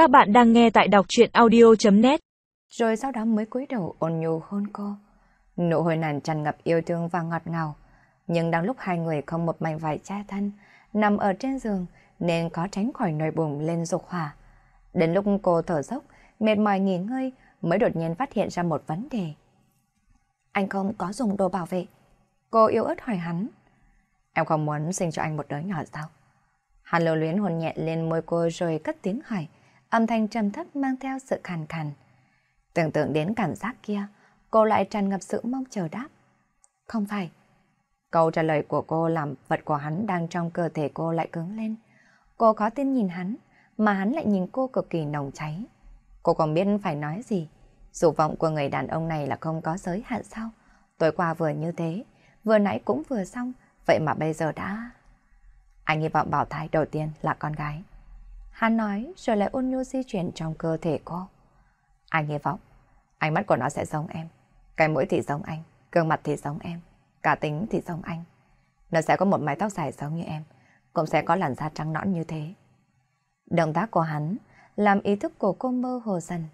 Các bạn đang nghe tại đọc truyện audio.net Rồi sau đó mới cúi đầu ôn nhu hôn cô. Nụ hôn nàng tràn ngập yêu thương và ngọt ngào. Nhưng đang lúc hai người không một mảnh vải che thân, nằm ở trên giường nên có tránh khỏi nồi bùng lên dục hỏa. Đến lúc cô thở dốc, mệt mỏi nghỉ ngơi mới đột nhiên phát hiện ra một vấn đề. Anh không có dùng đồ bảo vệ. Cô yêu ớt hỏi hắn. Em không muốn sinh cho anh một đứa nhỏ sao? Hắn lưu luyến hôn nhẹ lên môi cô rồi cất tiếng hỏi, âm thanh trầm thấp mang theo sự khàn khàn. Tưởng tượng đến cảm giác kia, cô lại tràn ngập sự mong chờ đáp. Không phải. Câu trả lời của cô làm vật của hắn đang trong cơ thể cô lại cứng lên. Cô khó tin nhìn hắn, mà hắn lại nhìn cô cực kỳ nồng cháy. Cô còn biết phải nói gì. Dục vọng của người đàn ông này là không có giới hạn sao? Tối qua vừa như thế, vừa nãy cũng vừa xong, vậy mà bây giờ đã... Anh hy vọng bảo thai đầu tiên là con gái. Hắn nói rồi lại ôn nhu di chuyển trong cơ thể cô. Anh hy vọng, ánh mắt của nó sẽ giống em. Cái mũi thì giống anh, gương mặt thì giống em, cả tính thì giống anh. Nó sẽ có một mái tóc dài giống như em, cũng sẽ có làn da trắng nõn như thế. Động tác của hắn làm ý thức của cô mơ hồ dần.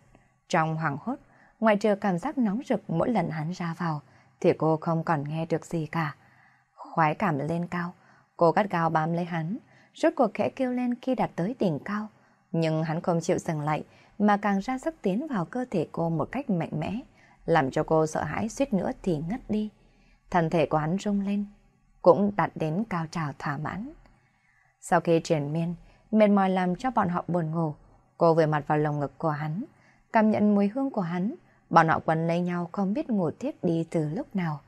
Trong hoàng hốt, ngoại trừ cảm giác nóng rực mỗi lần hắn ra vào, thì cô không còn nghe được gì cả. Khoái cảm lên cao, cô gắt gao bám lấy hắn, rốt cuộc khẽ kêu lên khi đạt tới đỉnh cao. Nhưng hắn không chịu dừng lại, mà càng ra sức tiến vào cơ thể cô một cách mạnh mẽ, làm cho cô sợ hãi suýt nữa thì ngất đi. Thân thể của hắn rung lên, cũng đạt đến cao trào thỏa mãn. Sau khi triển miên, mệt mỏi làm cho bọn họ buồn ngủ, cô vừa mặt vào lồng ngực của hắn, cảm nhận mùi hương của hắn, bọn họ quấn lấy nhau không biết ngủ tiếp đi từ lúc nào.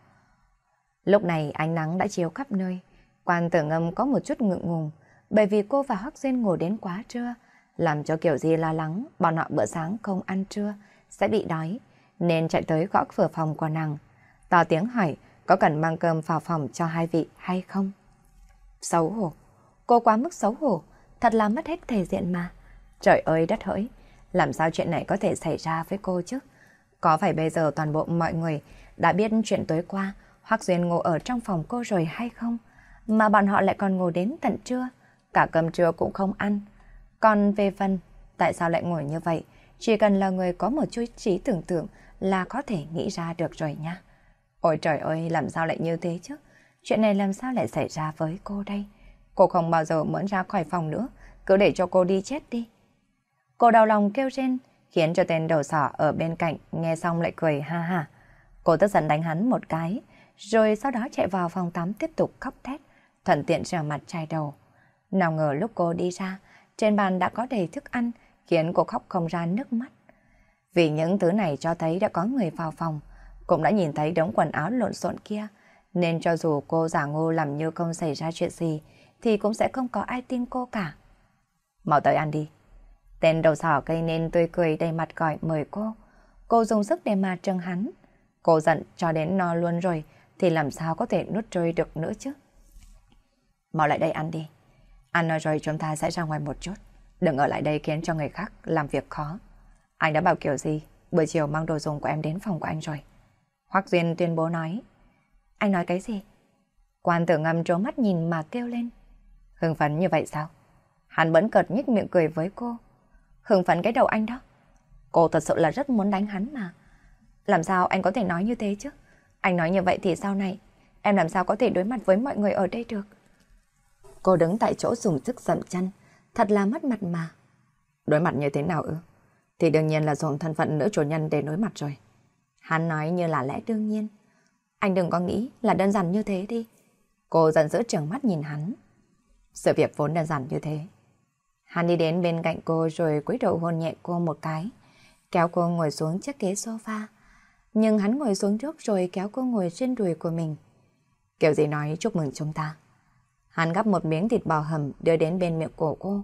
Lúc này ánh nắng đã chiếu khắp nơi, quan tử ngâm có một chút ngượng ngùng, bởi vì cô và Hoắc Duyên ngủ đến quá trưa, làm cho kiểu gì lo lắng bọn họ bữa sáng không ăn trưa, sẽ bị đói, nên chạy tới gõ cửa phòng của nàng. To tiếng hỏi có cần mang cơm vào phòng cho hai vị hay không. Xấu hổ, cô quá mức xấu hổ, thật là mất hết thể diện mà. Trời ơi đất hỡi, làm sao chuyện này có thể xảy ra với cô chứ? Có phải bây giờ toàn bộ mọi người đã biết chuyện tối qua Hoắc Duyên ngủ ở trong phòng cô rồi hay không? Mà bọn họ lại còn ngủ đến tận trưa, cả cơm trưa cũng không ăn. Còn về phần, tại sao lại ngồi như vậy? Chỉ cần là người có một chút trí tưởng tượng là có thể nghĩ ra được rồi nha. Ôi trời ơi, làm sao lại như thế chứ? Chuyện này làm sao lại xảy ra với cô đây? Cô không bao giờ muốn ra khỏi phòng nữa, cứ để cho cô đi chết đi. Cô đau lòng kêu trên, khiến cho tên đầu sỏ ở bên cạnh nghe xong lại cười ha ha. Cô tức giận đánh hắn một cái, rồi sau đó chạy vào phòng tắm tiếp tục khóc thét, thuận tiện rửa mặt chai đầu. Nào ngờ lúc cô đi ra, trên bàn đã có đầy thức ăn, khiến cô khóc không ra nước mắt. Vì những thứ này cho thấy đã có người vào phòng, cũng đã nhìn thấy đống quần áo lộn xộn kia, nên cho dù cô giả ngô làm như không xảy ra chuyện gì, thì cũng sẽ không có ai tin cô cả. Mau tới ăn đi. Tên đầu sỏ cây nên tươi cười đầy mặt gọi mời cô. Cô dùng sức để mà trừng hắn. Cô giận cho đến no luôn rồi, thì làm sao có thể nuốt trôi được nữa chứ. Mau lại đây ăn đi. Ăn rồi chúng ta sẽ ra ngoài một chút. Đừng ở lại đây khiến cho người khác làm việc khó. Anh đã bảo kiểu gì, buổi chiều mang đồ dùng của em đến phòng của anh rồi. Hoác Duyên tuyên bố nói. Anh nói cái gì? Quan tử ngâm trố mắt nhìn mà kêu lên. Hưng phấn như vậy sao? Hắn vẫn cợt nhếch miệng cười với cô. Hưng phấn cái đầu anh đó. Cô thật sự là rất muốn đánh hắn mà. Làm sao anh có thể nói như thế chứ? Anh nói như vậy thì sau này, em làm sao có thể đối mặt với mọi người ở đây được? Cô đứng tại chỗ dùng sức dậm chân, thật là mất mặt mà. Đối mặt như thế nào ư? Thì đương nhiên là dùng thân phận nữ chủ nhân để đối mặt rồi. Hắn nói như là lẽ đương nhiên. Anh đừng có nghĩ là đơn giản như thế đi. Cô giận dữ trừng mắt nhìn hắn. Sự việc vốn đơn giản như thế. Hắn đi đến bên cạnh cô rồi cúi đầu hôn nhẹ cô một cái, kéo cô ngồi xuống chiếc ghế sofa. Nhưng hắn ngồi xuống trước rồi kéo cô ngồi trên đùi của mình. Kiểu gì nói chúc mừng chúng ta. Hắn gắp một miếng thịt bò hầm đưa đến bên miệng của cô.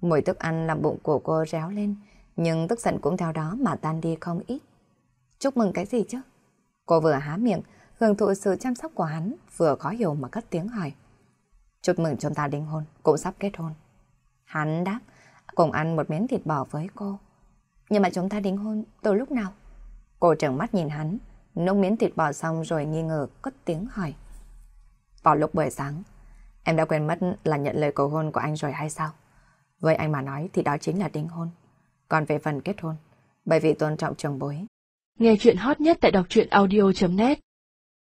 Mùi thức ăn làm bụng của cô réo lên, nhưng tức giận cũng theo đó mà tan đi không ít. Chúc mừng cái gì chứ? Cô vừa há miệng, hưởng thụ sự chăm sóc của hắn, vừa khó hiểu mà cất tiếng hỏi. Chúc mừng chúng ta đính hôn, cũng sắp kết hôn. Hắn đáp, cùng ăn một miếng thịt bò với cô. Nhưng mà chúng ta đính hôn từ lúc nào? Cô trợn mắt nhìn hắn, nốc miếng thịt bò xong rồi nghi ngờ cất tiếng hỏi. Vào lúc buổi sáng, em đã quên mất là nhận lời cầu hôn của anh rồi hay sao? Với anh mà nói thì đó chính là đính hôn. Còn về phần kết hôn, bởi vì tôn trọng chồng bối. Nghe chuyện hot nhất tại đọc truyện audio.net